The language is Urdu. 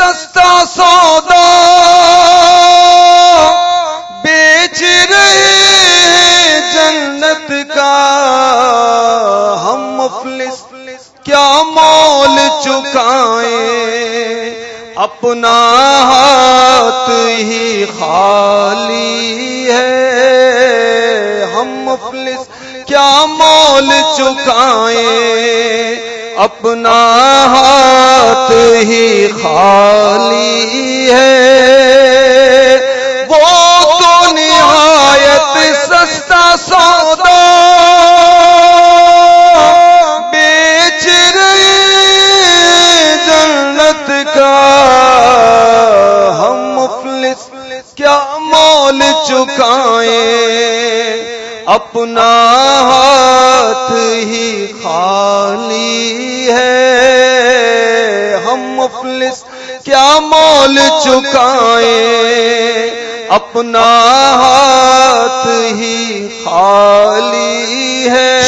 سستا سودا بیچ رہے جنت کا۔ ہم مفلس کیا مول چکائیں۔ اپنا ہاتھ ہی خالی ہے۔ ہم مفلس کیا مول چکائیں۔ اپنا ہاتھ ہی خالی کیا مول چکائیں اپنا ہاتھ ہی خالی ہے۔ ہم مفلس کیا مول چکائیں اپنا ہاتھ ہی خالی ہے۔